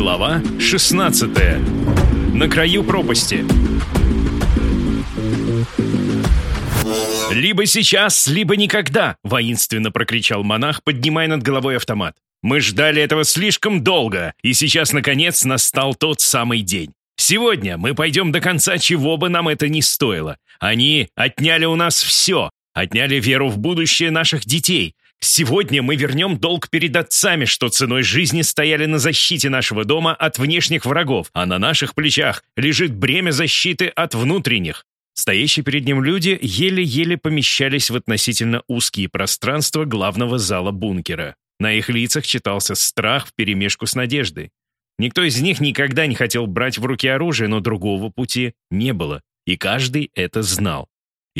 Глава 16. На краю пропасти. «Либо сейчас, либо никогда!» — воинственно прокричал монах, поднимая над головой автомат. «Мы ждали этого слишком долго, и сейчас, наконец, настал тот самый день. Сегодня мы пойдем до конца, чего бы нам это ни стоило. Они отняли у нас все, отняли веру в будущее наших детей, Сегодня мы вернем долг перед отцами, что ценой жизни стояли на защите нашего дома от внешних врагов, а на наших плечах лежит бремя защиты от внутренних. Стоящие перед ним люди еле-еле помещались в относительно узкие пространства главного зала бункера. На их лицах читался страх вперемешку с надеждой. Никто из них никогда не хотел брать в руки оружие, но другого пути не было, и каждый это знал.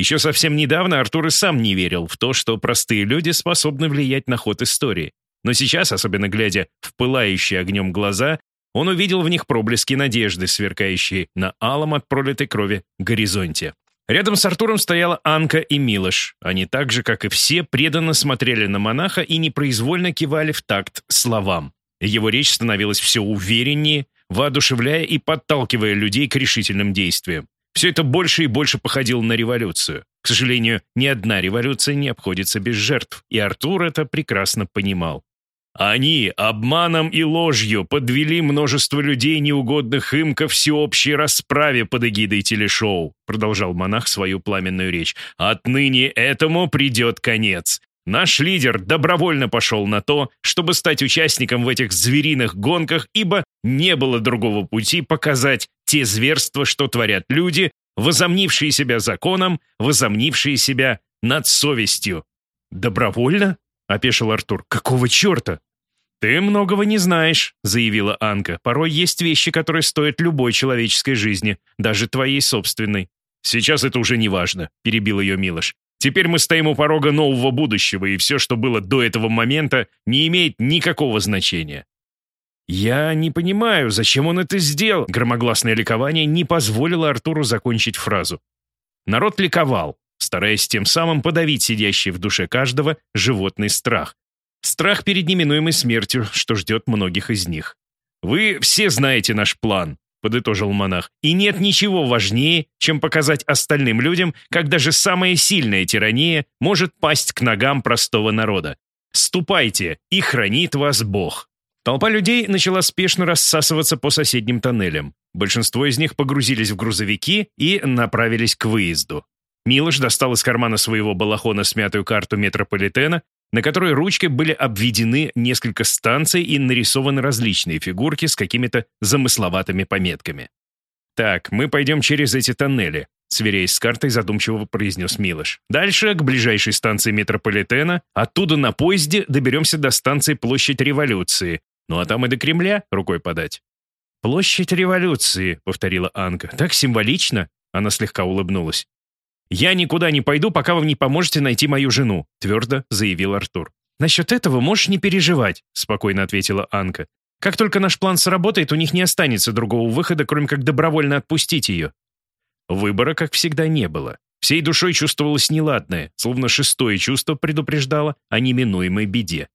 Еще совсем недавно Артур и сам не верил в то, что простые люди способны влиять на ход истории. Но сейчас, особенно глядя в пылающие огнем глаза, он увидел в них проблески надежды, сверкающие на алом от пролитой крови горизонте. Рядом с Артуром стояла Анка и Милош. Они так же, как и все, преданно смотрели на монаха и непроизвольно кивали в такт словам. Его речь становилась все увереннее, воодушевляя и подталкивая людей к решительным действиям. Все это больше и больше походило на революцию. К сожалению, ни одна революция не обходится без жертв, и Артур это прекрасно понимал. Они обманом и ложью подвели множество людей, неугодных им ко всеобщей расправе под эгидой телешоу, продолжал монах свою пламенную речь. Отныне этому придет конец. Наш лидер добровольно пошел на то, чтобы стать участником в этих звериных гонках, ибо не было другого пути показать те зверства, что творят люди, возомнившие себя законом, возомнившие себя над совестью. «Добровольно?» — опешил Артур. «Какого черта?» «Ты многого не знаешь», — заявила Анка. «Порой есть вещи, которые стоят любой человеческой жизни, даже твоей собственной». «Сейчас это уже не важно», — перебил ее Милош. Теперь мы стоим у порога нового будущего, и все, что было до этого момента, не имеет никакого значения. «Я не понимаю, зачем он это сделал?» Громогласное ликование не позволило Артуру закончить фразу. Народ ликовал, стараясь тем самым подавить сидящий в душе каждого животный страх. Страх перед неминуемой смертью, что ждет многих из них. «Вы все знаете наш план. — подытожил монах. «И нет ничего важнее, чем показать остальным людям, как даже самая сильная тирания может пасть к ногам простого народа. Ступайте, и хранит вас Бог». Толпа людей начала спешно рассасываться по соседним тоннелям. Большинство из них погрузились в грузовики и направились к выезду. Милош достал из кармана своего балахона смятую карту метрополитена на которой ручкой были обведены несколько станций и нарисованы различные фигурки с какими-то замысловатыми пометками. «Так, мы пойдем через эти тоннели», — сверяясь с картой, задумчиво произнес Милош. «Дальше к ближайшей станции метрополитена, оттуда на поезде доберемся до станции Площадь Революции, ну а там и до Кремля рукой подать». «Площадь Революции», — повторила Анка. «Так символично». Она слегка улыбнулась. «Я никуда не пойду, пока вы не поможете найти мою жену», — твердо заявил Артур. «Насчет этого можешь не переживать», — спокойно ответила Анка. «Как только наш план сработает, у них не останется другого выхода, кроме как добровольно отпустить ее». Выбора, как всегда, не было. Всей душой чувствовалось неладное, словно шестое чувство предупреждало о неминуемой беде.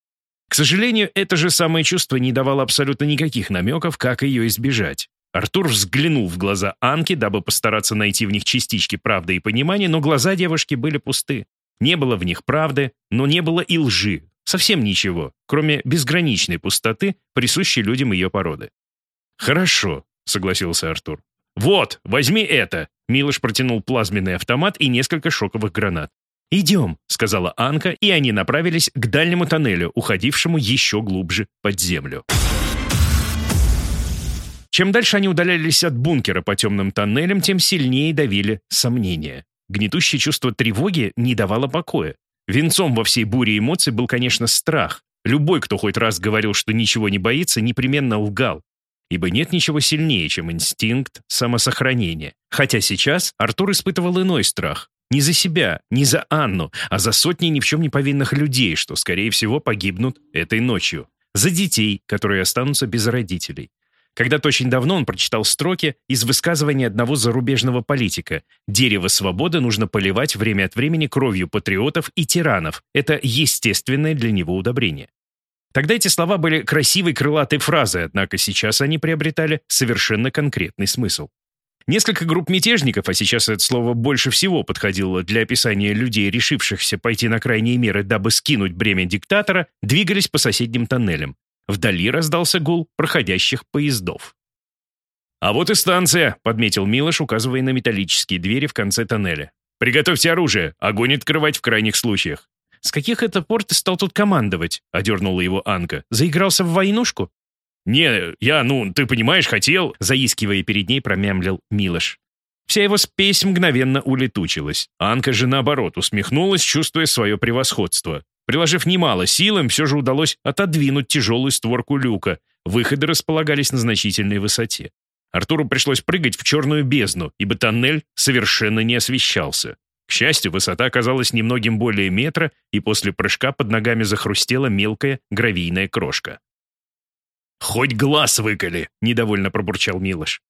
К сожалению, это же самое чувство не давало абсолютно никаких намеков, как ее избежать. Артур взглянул в глаза Анки, дабы постараться найти в них частички правды и понимания, но глаза девушки были пусты. Не было в них правды, но не было и лжи. Совсем ничего, кроме безграничной пустоты, присущей людям ее породы. «Хорошо», — согласился Артур. «Вот, возьми это!» Милош протянул плазменный автомат и несколько шоковых гранат. «Идем», — сказала Анка, и они направились к дальнему тоннелю, уходившему еще глубже под землю. Чем дальше они удалялись от бункера по темным тоннелям, тем сильнее давили сомнения. Гнетущее чувство тревоги не давало покоя. Венцом во всей буре эмоций был, конечно, страх. Любой, кто хоть раз говорил, что ничего не боится, непременно лгал. Ибо нет ничего сильнее, чем инстинкт самосохранения. Хотя сейчас Артур испытывал иной страх. Не за себя, не за Анну, а за сотни ни в чем не повинных людей, что, скорее всего, погибнут этой ночью. За детей, которые останутся без родителей. Когда-то очень давно он прочитал строки из высказывания одного зарубежного политика «Дерево свободы нужно поливать время от времени кровью патриотов и тиранов. Это естественное для него удобрение». Тогда эти слова были красивой крылатой фразой, однако сейчас они приобретали совершенно конкретный смысл. Несколько групп мятежников, а сейчас это слово больше всего подходило для описания людей, решившихся пойти на крайние меры, дабы скинуть бремя диктатора, двигались по соседним тоннелям. Вдали раздался гул проходящих поездов. «А вот и станция», — подметил Милош, указывая на металлические двери в конце тоннеля. «Приготовьте оружие, огонь открывать в крайних случаях». «С каких это пор ты стал тут командовать?» — одернула его Анка. «Заигрался в войнушку?» «Не, я, ну, ты понимаешь, хотел...» Заискивая перед ней, промямлил Милош. Вся его спесь мгновенно улетучилась. Анка же, наоборот, усмехнулась, чувствуя свое превосходство. Приложив немало сил, им все же удалось отодвинуть тяжелую створку люка. Выходы располагались на значительной высоте. Артуру пришлось прыгать в черную бездну, ибо тоннель совершенно не освещался. К счастью, высота оказалась немногим более метра, и после прыжка под ногами захрустела мелкая гравийная крошка. «Хоть глаз выколи!» — недовольно пробурчал Милош.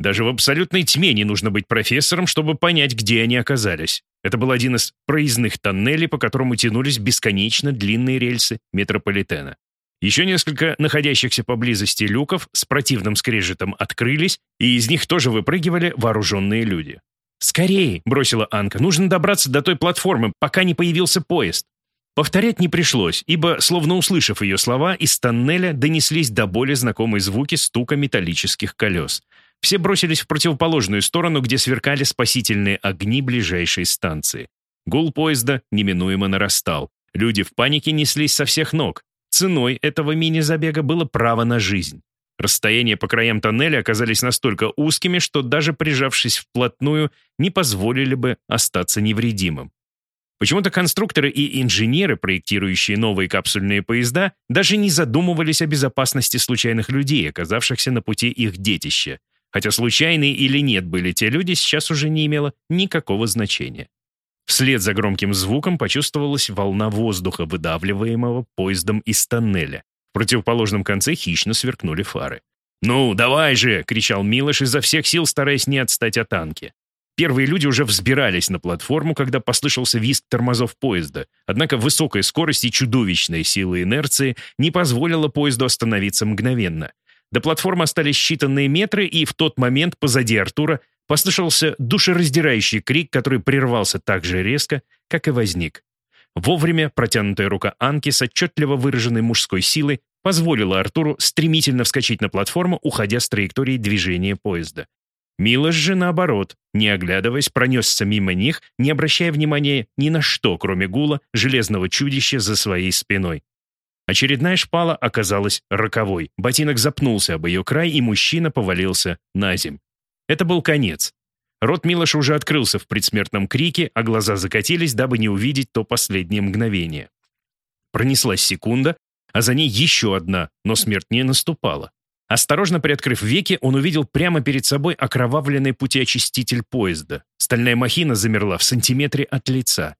Даже в абсолютной тьме не нужно быть профессором, чтобы понять, где они оказались. Это был один из проездных тоннелей, по которому тянулись бесконечно длинные рельсы метрополитена. Еще несколько находящихся поблизости люков с противным скрежетом открылись, и из них тоже выпрыгивали вооруженные люди. «Скорее!» — бросила Анка. «Нужно добраться до той платформы, пока не появился поезд». Повторять не пришлось, ибо, словно услышав ее слова, из тоннеля донеслись до боли знакомые звуки стука металлических колес. Все бросились в противоположную сторону, где сверкали спасительные огни ближайшей станции. Гул поезда неминуемо нарастал. Люди в панике неслись со всех ног. Ценой этого мини-забега было право на жизнь. Расстояния по краям тоннеля оказались настолько узкими, что даже прижавшись вплотную, не позволили бы остаться невредимым. Почему-то конструкторы и инженеры, проектирующие новые капсульные поезда, даже не задумывались о безопасности случайных людей, оказавшихся на пути их детища. Хотя случайные или нет были те люди, сейчас уже не имело никакого значения. Вслед за громким звуком почувствовалась волна воздуха, выдавливаемого поездом из тоннеля. В противоположном конце хищно сверкнули фары. «Ну, давай же!» — кричал Милош изо всех сил, стараясь не отстать от танки. Первые люди уже взбирались на платформу, когда послышался визг тормозов поезда. Однако высокая скорость и чудовищная сила инерции не позволила поезду остановиться мгновенно. До платформы остались считанные метры, и в тот момент позади Артура послышался душераздирающий крик, который прервался так же резко, как и возник. Вовремя протянутая рука Анки с отчетливо выраженной мужской силой позволила Артуру стремительно вскочить на платформу, уходя с траектории движения поезда. Милош же, наоборот, не оглядываясь, пронесся мимо них, не обращая внимания ни на что, кроме гула железного чудища за своей спиной. Очередная шпала оказалась роковой. Ботинок запнулся об ее край, и мужчина повалился на земь. Это был конец. Рот Милоша уже открылся в предсмертном крике, а глаза закатились, дабы не увидеть то последнее мгновение. Пронеслась секунда, а за ней еще одна, но смерть не наступала. Осторожно приоткрыв веки, он увидел прямо перед собой окровавленный путеочиститель поезда. Стальная махина замерла в сантиметре от лица.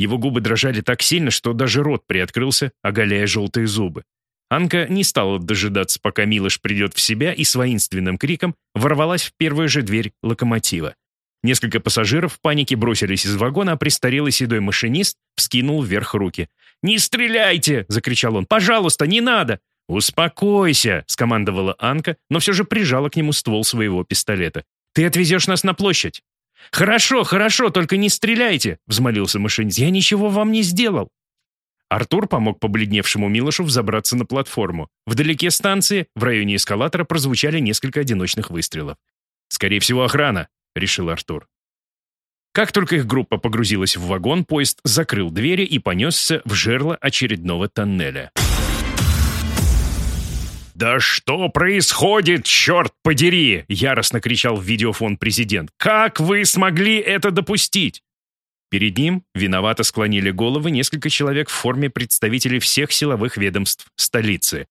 Его губы дрожали так сильно, что даже рот приоткрылся, оголяя желтые зубы. Анка не стала дожидаться, пока Милош придет в себя, и с воинственным криком ворвалась в первую же дверь локомотива. Несколько пассажиров в панике бросились из вагона, а престарелый седой машинист вскинул вверх руки. «Не стреляйте!» — закричал он. «Пожалуйста, не надо!» «Успокойся!» — скомандовала Анка, но все же прижала к нему ствол своего пистолета. «Ты отвезешь нас на площадь!» «Хорошо, хорошо, только не стреляйте!» — взмолился машинист. «Я ничего вам не сделал!» Артур помог побледневшему Милошу взобраться на платформу. Вдалеке станции, в районе эскалатора, прозвучали несколько одиночных выстрелов. «Скорее всего, охрана», — решил Артур. Как только их группа погрузилась в вагон, поезд закрыл двери и понесся в жерло очередного тоннеля. «Да что происходит, черт подери!» — яростно кричал в видеофон президент. «Как вы смогли это допустить?» Перед ним виновато склонили головы несколько человек в форме представителей всех силовых ведомств столицы.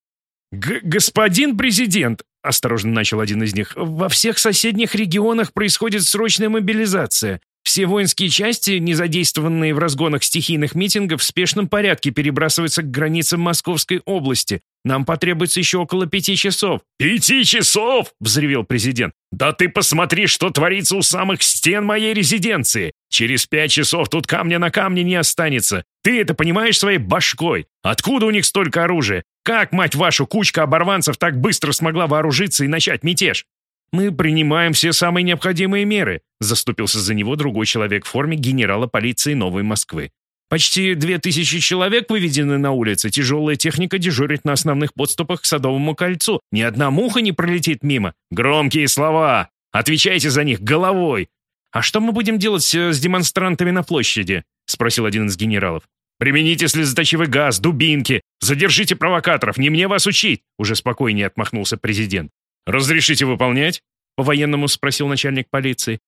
«Господин президент!» — осторожно начал один из них. «Во всех соседних регионах происходит срочная мобилизация. Все воинские части, не задействованные в разгонах стихийных митингов, в спешном порядке перебрасываются к границам Московской области. Нам потребуется еще около пяти часов». «Пяти часов?» — взревел президент. «Да ты посмотри, что творится у самых стен моей резиденции! Через пять часов тут камня на камне не останется. Ты это понимаешь своей башкой? Откуда у них столько оружия? Как, мать вашу, кучка оборванцев так быстро смогла вооружиться и начать мятеж? Мы принимаем все самые необходимые меры, заступился за него другой человек в форме генерала полиции Новой Москвы. Почти две тысячи человек выведены на улицы, тяжелая техника дежурит на основных подступах к Садовому кольцу. Ни одна муха не пролетит мимо. Громкие слова! Отвечайте за них головой! «А что мы будем делать с демонстрантами на площади?» — спросил один из генералов. «Примените слезоточивый газ, дубинки, задержите провокаторов, не мне вас учить!» Уже спокойнее отмахнулся президент. «Разрешите выполнять?» — по-военному спросил начальник полиции.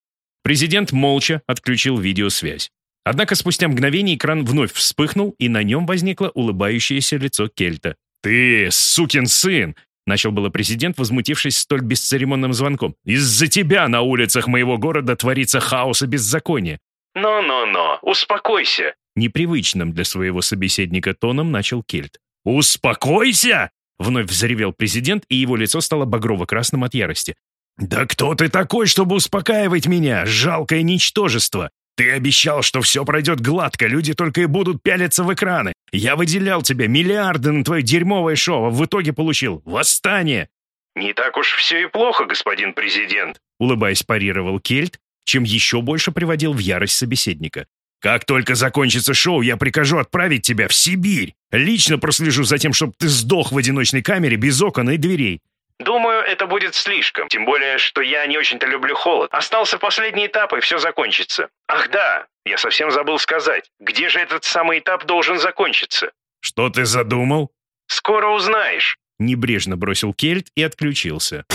Президент молча отключил видеосвязь. Однако спустя мгновение экран вновь вспыхнул, и на нем возникло улыбающееся лицо Кельта. «Ты, сукин сын!» — начал было президент, возмутившись столь бесцеремонным звонком. «Из-за тебя на улицах моего города творится хаос и беззаконие!» «Но-но-но, успокойся!» Непривычным для своего собеседника тоном начал Кельт. «Успокойся!» — вновь взревел президент, и его лицо стало багрово-красным от ярости. «Да кто ты такой, чтобы успокаивать меня, жалкое ничтожество? Ты обещал, что все пройдет гладко, люди только и будут пялиться в экраны. Я выделял тебе миллиарды на твое дерьмовое шоу, а в итоге получил восстание». «Не так уж все и плохо, господин президент», улыбаясь, парировал Кельт, чем еще больше приводил в ярость собеседника. «Как только закончится шоу, я прикажу отправить тебя в Сибирь. Лично прослежу за тем, чтобы ты сдох в одиночной камере без окон и дверей. Думаю, это будет слишком. Тем более, что я не очень-то люблю холод. Остался последний этап, и все закончится. Ах да, я совсем забыл сказать. Где же этот самый этап должен закончиться? Что ты задумал? Скоро узнаешь. Небрежно бросил Кельт и отключился.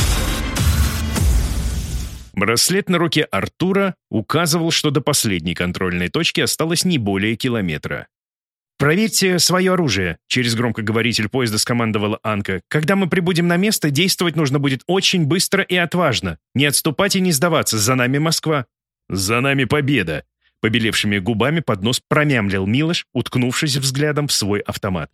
Браслет на руке Артура указывал, что до последней контрольной точки осталось не более километра. «Проверьте свое оружие», — через громкоговоритель поезда скомандовала Анка. «Когда мы прибудем на место, действовать нужно будет очень быстро и отважно. Не отступать и не сдаваться. За нами Москва». «За нами победа», — побелевшими губами под нос промямлил Милош, уткнувшись взглядом в свой автомат.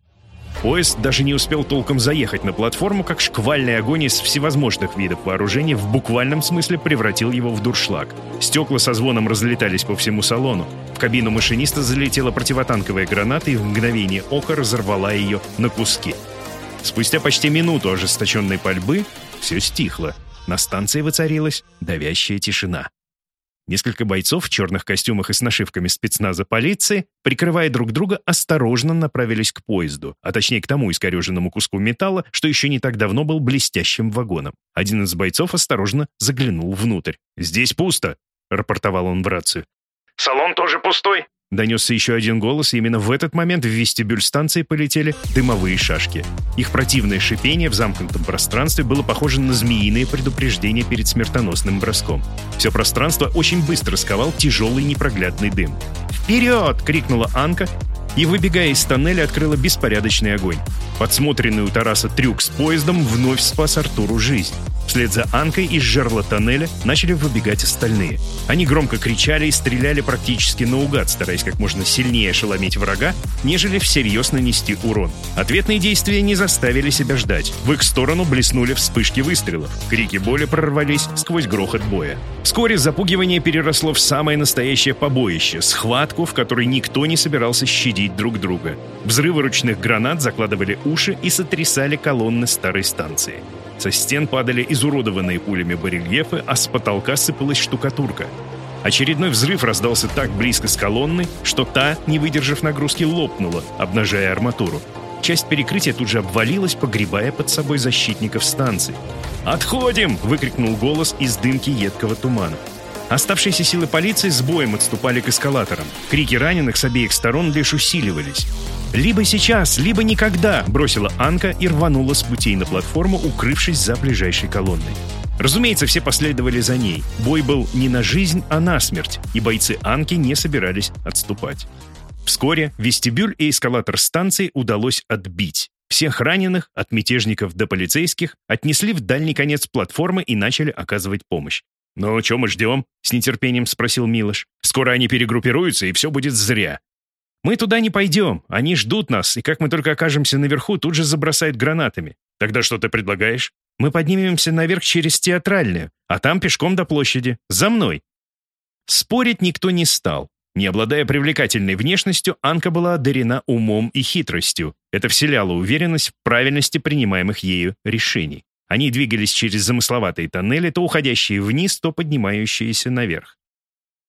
Поезд даже не успел толком заехать на платформу, как шквальный огонь из всевозможных видов вооружения в буквальном смысле превратил его в дуршлаг. Стекла со звоном разлетались по всему салону. В кабину машиниста залетела противотанковая граната и в мгновение ока разорвала ее на куски. Спустя почти минуту ожесточенной пальбы все стихло. На станции воцарилась давящая тишина. Несколько бойцов в черных костюмах и с нашивками спецназа полиции, прикрывая друг друга, осторожно направились к поезду, а точнее к тому искореженному куску металла, что еще не так давно был блестящим вагоном. Один из бойцов осторожно заглянул внутрь. «Здесь пусто», — рапортовал он в рацию. «Салон тоже пустой?» Донесся еще один голос, и именно в этот момент в вестибюль станции полетели дымовые шашки. Их противное шипение в замкнутом пространстве было похоже на змеиное предупреждение перед смертоносным броском. Все пространство очень быстро сковал тяжелый непроглядный дым. «Вперед!» — крикнула Анка, и, выбегая из тоннеля, открыла беспорядочный огонь. Подсмотренный у Тараса трюк с поездом вновь спас Артуру жизнь. Вслед за Анкой из жерла тоннеля начали выбегать остальные. Они громко кричали и стреляли практически наугад, стараясь как можно сильнее ошеломить врага, нежели всерьез нанести урон. Ответные действия не заставили себя ждать. В их сторону блеснули вспышки выстрелов. Крики боли прорвались сквозь грохот боя. Вскоре запугивание переросло в самое настоящее побоище, схватку, в которой никто не собирался щадить друг друга. Взрывы ручных гранат закладывали уши и сотрясали колонны старой станции. Со стен падали изуродованные пулями барельефы, а с потолка сыпалась штукатурка. Очередной взрыв раздался так близко с колонной, что та, не выдержав нагрузки, лопнула, обнажая арматуру. Часть перекрытия тут же обвалилась, погребая под собой защитников станции. «Отходим!» — выкрикнул голос из дымки едкого тумана. Оставшиеся силы полиции с боем отступали к эскалаторам. Крики раненых с обеих сторон лишь усиливались. «Либо сейчас, либо никогда!» – бросила Анка и рванула с путей на платформу, укрывшись за ближайшей колонной. Разумеется, все последовали за ней. Бой был не на жизнь, а на смерть, и бойцы Анки не собирались отступать. Вскоре вестибюль и эскалатор станции удалось отбить. Всех раненых, от мятежников до полицейских, отнесли в дальний конец платформы и начали оказывать помощь. «Ну, что мы ждем?» — с нетерпением спросил Милош. «Скоро они перегруппируются, и все будет зря. Мы туда не пойдем, они ждут нас, и как мы только окажемся наверху, тут же забросают гранатами. Тогда что ты предлагаешь? Мы поднимемся наверх через театральную, а там пешком до площади. За мной!» Спорить никто не стал. Не обладая привлекательной внешностью, Анка была одарена умом и хитростью. Это вселяло уверенность в правильности принимаемых ею решений. Они двигались через замысловатые тоннели, то уходящие вниз, то поднимающиеся наверх.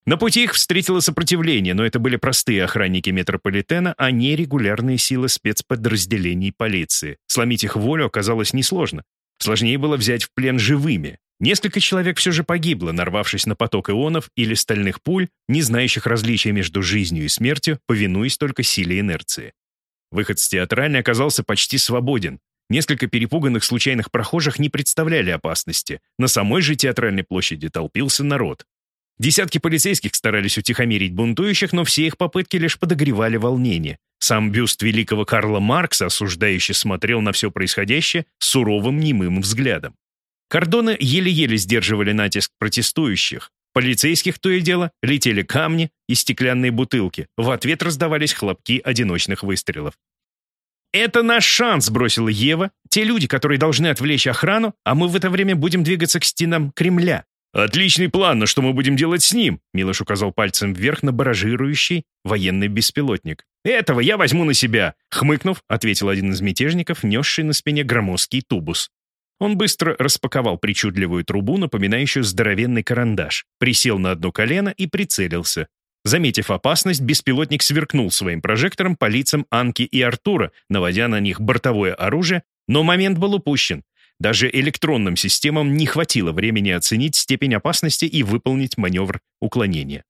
На пути их встретило сопротивление, но это были простые охранники метрополитена, а не регулярные силы спецподразделений полиции. Сломить их волю оказалось несложно. Сложнее было взять в плен живыми. Несколько человек все же погибло, нарвавшись на поток ионов или стальных пуль, не знающих различия между жизнью и смертью, повинуясь только силе инерции. Выход с театральной оказался почти свободен. Несколько перепуганных случайных прохожих не представляли опасности. На самой же театральной площади толпился народ. Десятки полицейских старались утихомирить бунтующих, но все их попытки лишь подогревали волнение. Сам бюст великого Карла Маркса, осуждающий, смотрел на все происходящее суровым немым взглядом. Кордоны еле-еле сдерживали натиск протестующих. Полицейских то и дело летели камни и стеклянные бутылки. В ответ раздавались хлопки одиночных выстрелов. «Это наш шанс», — бросила Ева. «Те люди, которые должны отвлечь охрану, а мы в это время будем двигаться к стенам Кремля». «Отличный план, но что мы будем делать с ним?» Милош указал пальцем вверх на баражирующий военный беспилотник. «Этого я возьму на себя», — хмыкнув, ответил один из мятежников, несший на спине громоздкий тубус. Он быстро распаковал причудливую трубу, напоминающую здоровенный карандаш, присел на одно колено и прицелился. Заметив опасность, беспилотник сверкнул своим прожектором по лицам Анки и Артура, наводя на них бортовое оружие, но момент был упущен. Даже электронным системам не хватило времени оценить степень опасности и выполнить маневр уклонения.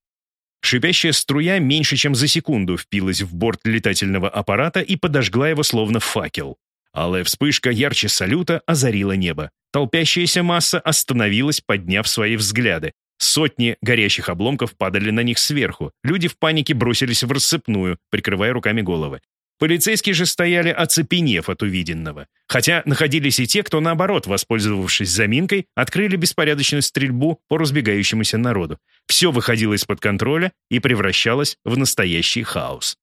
Шипящая струя меньше чем за секунду впилась в борт летательного аппарата и подожгла его словно факел. Алая вспышка ярче салюта озарила небо. Толпящаяся масса остановилась, подняв свои взгляды. Сотни горящих обломков падали на них сверху. Люди в панике бросились в рассыпную, прикрывая руками головы. Полицейские же стояли, оцепенев от увиденного. Хотя находились и те, кто, наоборот, воспользовавшись заминкой, открыли беспорядочную стрельбу по разбегающемуся народу. Все выходило из-под контроля и превращалось в настоящий хаос.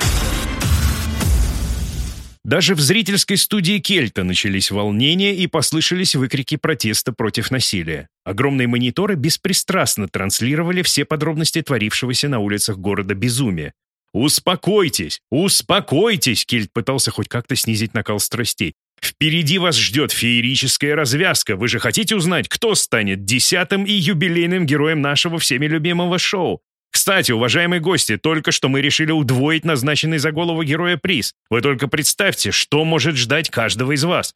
Даже в зрительской студии Кельта начались волнения и послышались выкрики протеста против насилия. Огромные мониторы беспристрастно транслировали все подробности творившегося на улицах города безумия. «Успокойтесь! Успокойтесь!» Кельт пытался хоть как-то снизить накал страстей. «Впереди вас ждет феерическая развязка. Вы же хотите узнать, кто станет десятым и юбилейным героем нашего всеми любимого шоу? Кстати, уважаемые гости, только что мы решили удвоить назначенный за голову героя приз. Вы только представьте, что может ждать каждого из вас.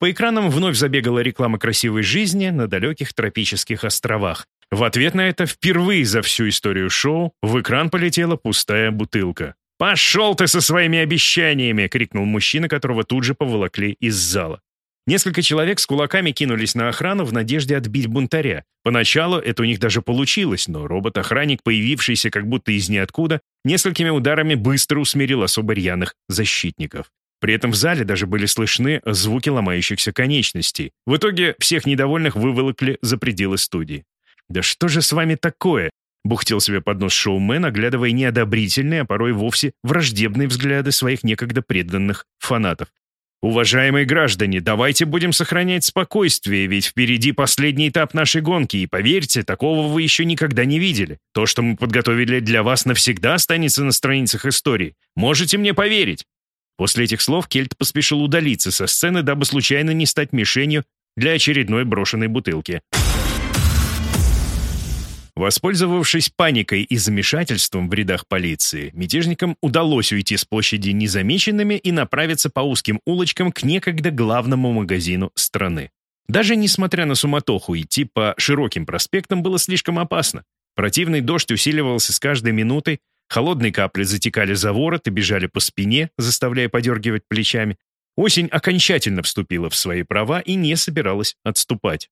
По экранам вновь забегала реклама красивой жизни на далеких тропических островах. В ответ на это впервые за всю историю шоу в экран полетела пустая бутылка. «Пошел ты со своими обещаниями!» — крикнул мужчина, которого тут же поволокли из зала. Несколько человек с кулаками кинулись на охрану в надежде отбить бунтаря. Поначалу это у них даже получилось, но робот-охранник, появившийся как будто из ниоткуда, несколькими ударами быстро усмирил особо рьяных защитников. При этом в зале даже были слышны звуки ломающихся конечностей. В итоге всех недовольных выволокли за пределы студии. «Да что же с вами такое?» — бухтел себе под нос шоумен, оглядывая неодобрительные, а порой вовсе враждебные взгляды своих некогда преданных фанатов. Уважаемые граждане, давайте будем сохранять спокойствие, ведь впереди последний этап нашей гонки, и поверьте, такого вы еще никогда не видели. То, что мы подготовили для вас, навсегда останется на страницах истории. Можете мне поверить?» После этих слов Кельт поспешил удалиться со сцены, дабы случайно не стать мишенью для очередной брошенной бутылки. Воспользовавшись паникой и замешательством в рядах полиции, мятежникам удалось уйти с площади незамеченными и направиться по узким улочкам к некогда главному магазину страны. Даже несмотря на суматоху, идти по широким проспектам было слишком опасно. Противный дождь усиливался с каждой минутой, холодные капли затекали за ворот и бежали по спине, заставляя подергивать плечами. Осень окончательно вступила в свои права и не собиралась отступать.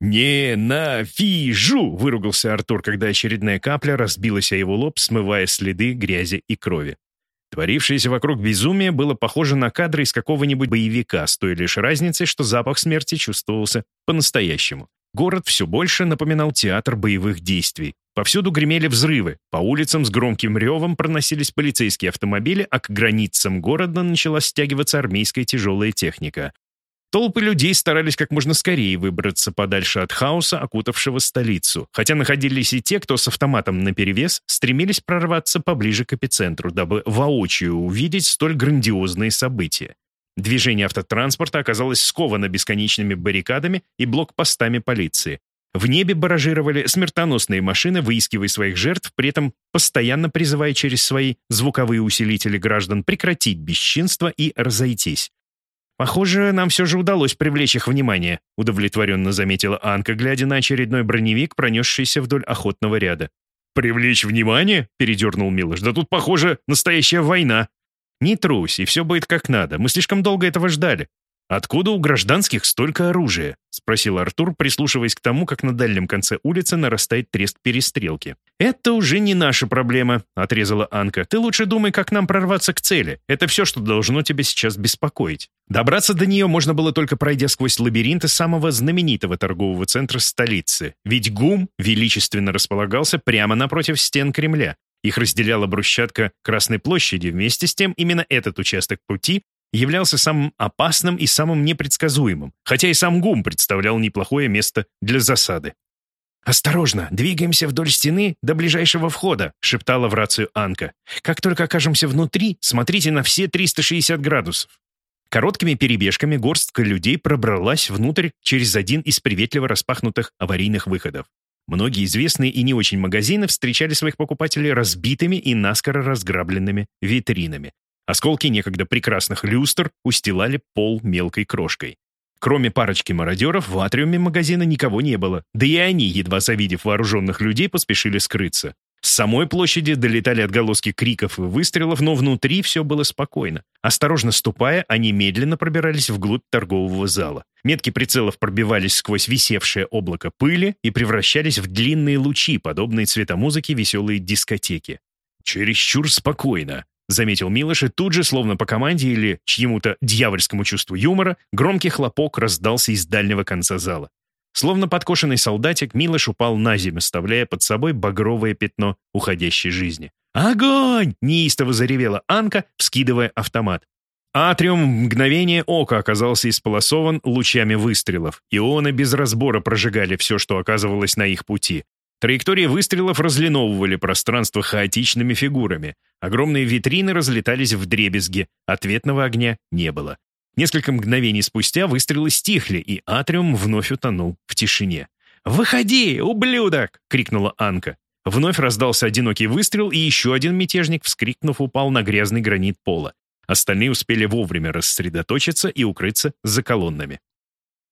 «Ненавижу!» — выругался Артур, когда очередная капля разбилась о его лоб, смывая следы грязи и крови. Творившееся вокруг безумие было похоже на кадры из какого-нибудь боевика, с той лишь разницей, что запах смерти чувствовался по-настоящему. Город все больше напоминал театр боевых действий. Повсюду гремели взрывы, по улицам с громким ревом проносились полицейские автомобили, а к границам города начала стягиваться армейская тяжелая техника. Толпы людей старались как можно скорее выбраться подальше от хаоса, окутавшего столицу, хотя находились и те, кто с автоматом наперевес стремились прорваться поближе к эпицентру, дабы воочию увидеть столь грандиозные события. Движение автотранспорта оказалось сковано бесконечными баррикадами и блокпостами полиции. В небе баражировали смертоносные машины, выискивая своих жертв, при этом постоянно призывая через свои звуковые усилители граждан прекратить бесчинство и разойтись. «Похоже, нам все же удалось привлечь их внимание», удовлетворенно заметила Анка, глядя на очередной броневик, пронесшийся вдоль охотного ряда. «Привлечь внимание?» — передернул Милош. «Да тут, похоже, настоящая война». «Не трусь, и все будет как надо. Мы слишком долго этого ждали. «Откуда у гражданских столько оружия?» — спросил Артур, прислушиваясь к тому, как на дальнем конце улицы нарастает трест перестрелки. «Это уже не наша проблема», — отрезала Анка. «Ты лучше думай, как нам прорваться к цели. Это все, что должно тебя сейчас беспокоить». Добраться до нее можно было только пройдя сквозь лабиринты самого знаменитого торгового центра столицы. Ведь ГУМ величественно располагался прямо напротив стен Кремля. Их разделяла брусчатка Красной площади, вместе с тем именно этот участок пути являлся самым опасным и самым непредсказуемым, хотя и сам ГУМ представлял неплохое место для засады. «Осторожно, двигаемся вдоль стены до ближайшего входа», — шептала в рацию Анка. «Как только окажемся внутри, смотрите на все 360 градусов». Короткими перебежками горстка людей пробралась внутрь через один из приветливо распахнутых аварийных выходов. Многие известные и не очень магазины встречали своих покупателей разбитыми и наскоро разграбленными витринами, Осколки некогда прекрасных люстр устилали пол мелкой крошкой. Кроме парочки мародеров, в атриуме магазина никого не было, да и они, едва завидев вооруженных людей, поспешили скрыться. С самой площади долетали отголоски криков и выстрелов, но внутри все было спокойно. Осторожно ступая, они медленно пробирались вглубь торгового зала. Метки прицелов пробивались сквозь висевшее облако пыли и превращались в длинные лучи, подобные цветомузыке веселой дискотеки. «Чересчур спокойно», заметил Милош, и тут же, словно по команде или чьему-то дьявольскому чувству юмора, громкий хлопок раздался из дальнего конца зала. Словно подкошенный солдатик, Милош упал на землю, оставляя под собой багровое пятно уходящей жизни. «Огонь!» — неистово заревела Анка, вскидывая автомат. Атриум в мгновение ока оказался исполосован лучами выстрелов. Ионы без разбора прожигали все, что оказывалось на их пути. Траектории выстрелов разлиновывали пространство хаотичными фигурами. Огромные витрины разлетались в дребезги. Ответного огня не было. Несколько мгновений спустя выстрелы стихли, и атриум вновь утонул в тишине. «Выходи, ублюдок!» — крикнула Анка. Вновь раздался одинокий выстрел, и еще один мятежник, вскрикнув, упал на грязный гранит пола. Остальные успели вовремя рассредоточиться и укрыться за колоннами.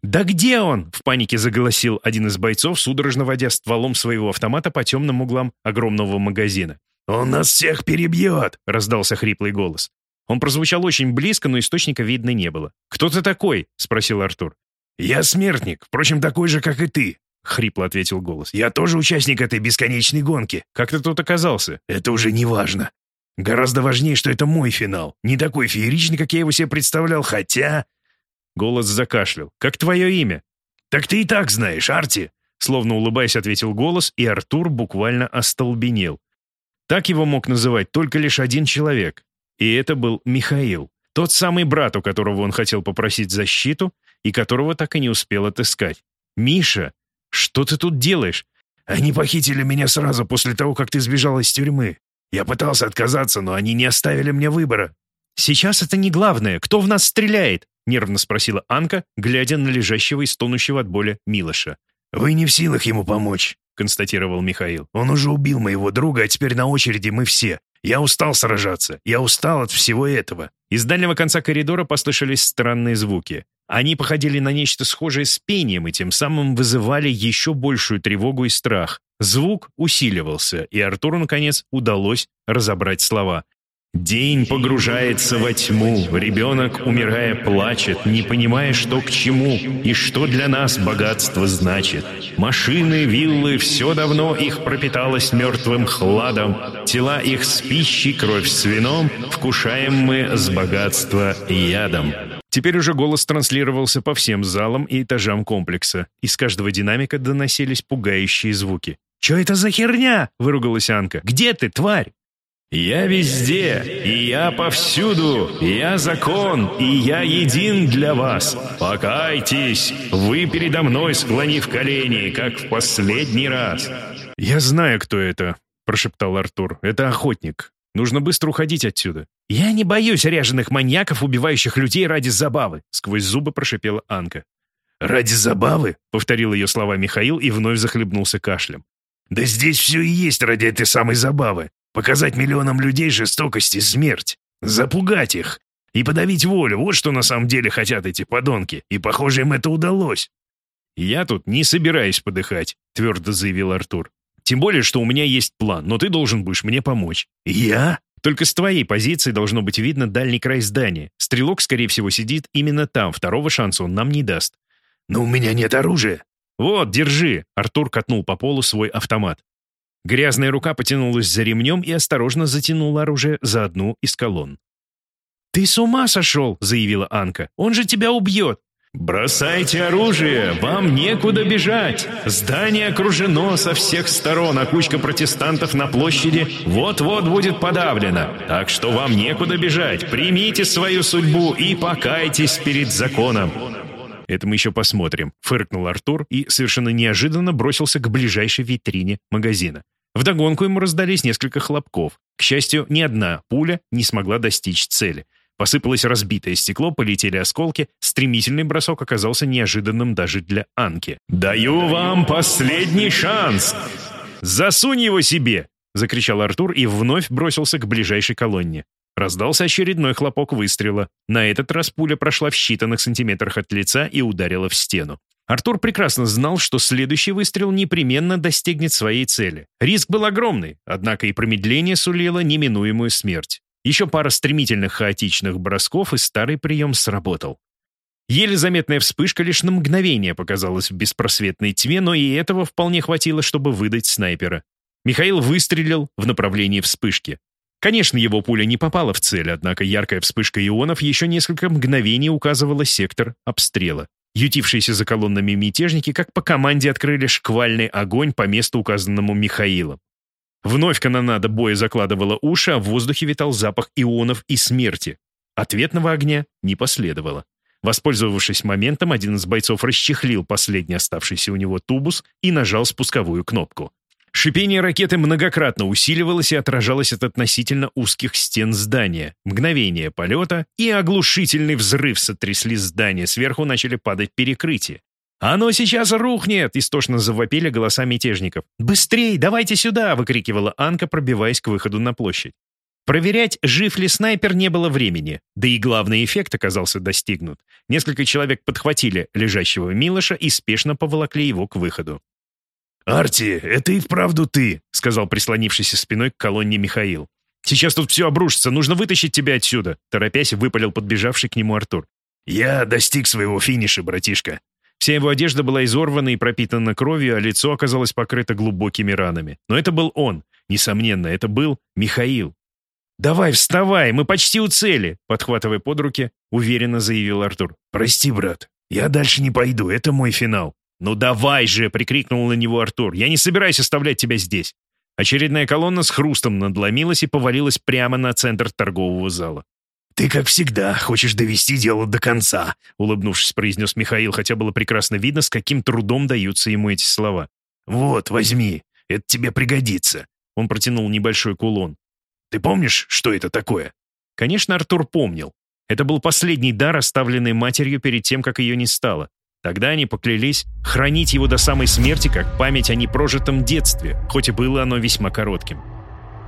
«Да где он?» — в панике заголосил один из бойцов, судорожно водя стволом своего автомата по темным углам огромного магазина. «Он нас всех перебьет!» — раздался хриплый голос. Он прозвучал очень близко, но источника видно не было. «Кто ты такой?» — спросил Артур. «Я смертник, впрочем, такой же, как и ты», — хрипло ответил голос. «Я тоже участник этой бесконечной гонки. Как ты тут оказался?» «Это уже не важно. Гораздо важнее, что это мой финал. Не такой фееричный, как я его себе представлял, хотя...» Голос закашлял. «Как твое имя?» «Так ты и так знаешь, Арти!» Словно улыбаясь, ответил голос, и Артур буквально остолбенел. Так его мог называть только лишь один человек. И это был Михаил. Тот самый брат, у которого он хотел попросить защиту, и которого так и не успел отыскать. «Миша, что ты тут делаешь?» «Они похитили меня сразу после того, как ты сбежал из тюрьмы. Я пытался отказаться, но они не оставили мне выбора». «Сейчас это не главное. Кто в нас стреляет?» Нервно спросила Анка, глядя на лежащего и стонущего от боли Милоша. «Вы не в силах ему помочь», — констатировал Михаил. «Он уже убил моего друга, а теперь на очереди мы все. Я устал сражаться. Я устал от всего этого». Из дальнего конца коридора послышались странные звуки. Они походили на нечто схожее с пением и тем самым вызывали еще большую тревогу и страх. Звук усиливался, и Артуру, наконец, удалось разобрать слова. День погружается во тьму, ребенок, умирая, плачет, не понимая, что к чему и что для нас богатство значит. Машины, виллы, все давно их пропиталось мертвым хладом, тела их с пищей, кровь с вином, вкушаем мы с богатства ядом. Теперь уже голос транслировался по всем залам и этажам комплекса. Из каждого динамика доносились пугающие звуки. «Чё это за херня?» — выругалась Анка. «Где ты, тварь?» «Я везде, и я повсюду, я закон, и я един для вас. Покайтесь, вы передо мной склонив колени, как в последний раз». «Я знаю, кто это», — прошептал Артур. «Это охотник. Нужно быстро уходить отсюда». «Я не боюсь ряженых маньяков, убивающих людей ради забавы», — сквозь зубы прошипела Анка. «Ради забавы?» — повторил ее слова Михаил и вновь захлебнулся кашлем. «Да здесь все и есть ради этой самой забавы. Показать миллионам людей жестокость и смерть. Запугать их. И подавить волю. Вот что на самом деле хотят эти подонки. И, похоже, им это удалось». «Я тут не собираюсь подыхать», — твердо заявил Артур. «Тем более, что у меня есть план, но ты должен будешь мне помочь». «Я?» Только с твоей позиции должно быть видно дальний край здания. Стрелок, скорее всего, сидит именно там. Второго шанса он нам не даст. «Но у меня нет оружия». «Вот, держи!» Артур катнул по полу свой автомат. Грязная рука потянулась за ремнем и осторожно затянула оружие за одну из колонн. «Ты с ума сошел!» — заявила Анка. «Он же тебя убьет!» «Бросайте оружие! Вам некуда бежать! Здание окружено со всех сторон, а кучка протестантов на площади вот-вот будет подавлена. Так что вам некуда бежать. Примите свою судьбу и покайтесь перед законом. «Это мы еще посмотрим», — фыркнул Артур и совершенно неожиданно бросился к ближайшей витрине магазина. Вдогонку ему раздались несколько хлопков. К счастью, ни одна пуля не смогла достичь цели. Посыпалось разбитое стекло, полетели осколки. Стремительный бросок оказался неожиданным даже для Анки. «Даю вам последний шанс!» «Засунь его себе!» — закричал Артур и вновь бросился к ближайшей колонне. Раздался очередной хлопок выстрела. На этот раз пуля прошла в считанных сантиметрах от лица и ударила в стену. Артур прекрасно знал, что следующий выстрел непременно достигнет своей цели. Риск был огромный, однако и промедление сулило неминуемую смерть. Еще пара стремительных хаотичных бросков, и старый прием сработал. Еле заметная вспышка лишь на мгновение показалась в беспросветной тьме, но и этого вполне хватило, чтобы выдать снайпера. Михаил выстрелил в направлении вспышки. Конечно, его пуля не попала в цель, однако яркая вспышка ионов еще несколько мгновений указывала сектор обстрела. Ютившиеся за колоннами мятежники как по команде открыли шквальный огонь по месту, указанному Михаилом. Вновь канонада боя закладывала уши, а в воздухе витал запах ионов и смерти. Ответного огня не последовало. Воспользовавшись моментом, один из бойцов расчехлил последний оставшийся у него тубус и нажал спусковую кнопку. Шипение ракеты многократно усиливалось и отражалось от относительно узких стен здания. Мгновение полета и оглушительный взрыв сотрясли здание, сверху начали падать перекрытия. «Оно сейчас рухнет!» — истошно завопили голоса мятежников. «Быстрей! Давайте сюда!» — выкрикивала Анка, пробиваясь к выходу на площадь. Проверять, жив ли снайпер, не было времени. Да и главный эффект оказался достигнут. Несколько человек подхватили лежащего Милоша и спешно поволокли его к выходу. «Арти, это и вправду ты», — сказал прислонившийся спиной к колонне Михаил. «Сейчас тут все обрушится, нужно вытащить тебя отсюда», — торопясь выпалил подбежавший к нему Артур. «Я достиг своего финиша, братишка». Вся его одежда была изорвана и пропитана кровью, а лицо оказалось покрыто глубокими ранами. Но это был он. Несомненно, это был Михаил. «Давай, вставай, мы почти у цели!» Подхватывая под руки, уверенно заявил Артур. «Прости, брат, я дальше не пойду, это мой финал». «Ну давай же!» — прикрикнул на него Артур. «Я не собираюсь оставлять тебя здесь!» Очередная колонна с хрустом надломилась и повалилась прямо на центр торгового зала. «Ты, как всегда, хочешь довести дело до конца», — улыбнувшись, произнес Михаил, хотя было прекрасно видно, с каким трудом даются ему эти слова. «Вот, возьми, это тебе пригодится». Он протянул небольшой кулон. «Ты помнишь, что это такое?» Конечно, Артур помнил. Это был последний дар, оставленный матерью перед тем, как ее не стало. Тогда они поклялись хранить его до самой смерти, как память о непрожитом детстве, хоть и было оно весьма коротким.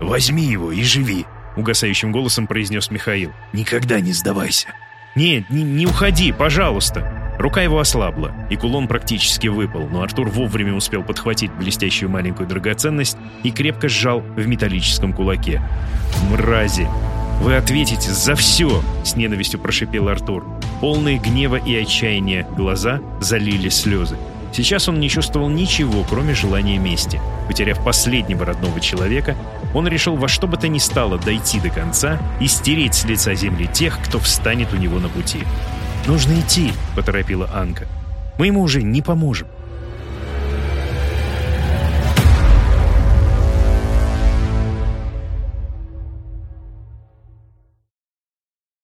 «Возьми его и живи», — угасающим голосом произнес Михаил. «Никогда не сдавайся». «Нет, не, не уходи, пожалуйста». Рука его ослабла, и кулон практически выпал, но Артур вовремя успел подхватить блестящую маленькую драгоценность и крепко сжал в металлическом кулаке. «Мрази! Вы ответите за все!» — с ненавистью прошипел Артур. Полные гнева и отчаяния глаза залили слезы. Сейчас он не чувствовал ничего, кроме желания мести. Потеряв последнего родного человека, он решил во что бы то ни стало дойти до конца и стереть с лица земли тех, кто встанет у него на пути. «Нужно идти», — поторопила Анка. «Мы ему уже не поможем».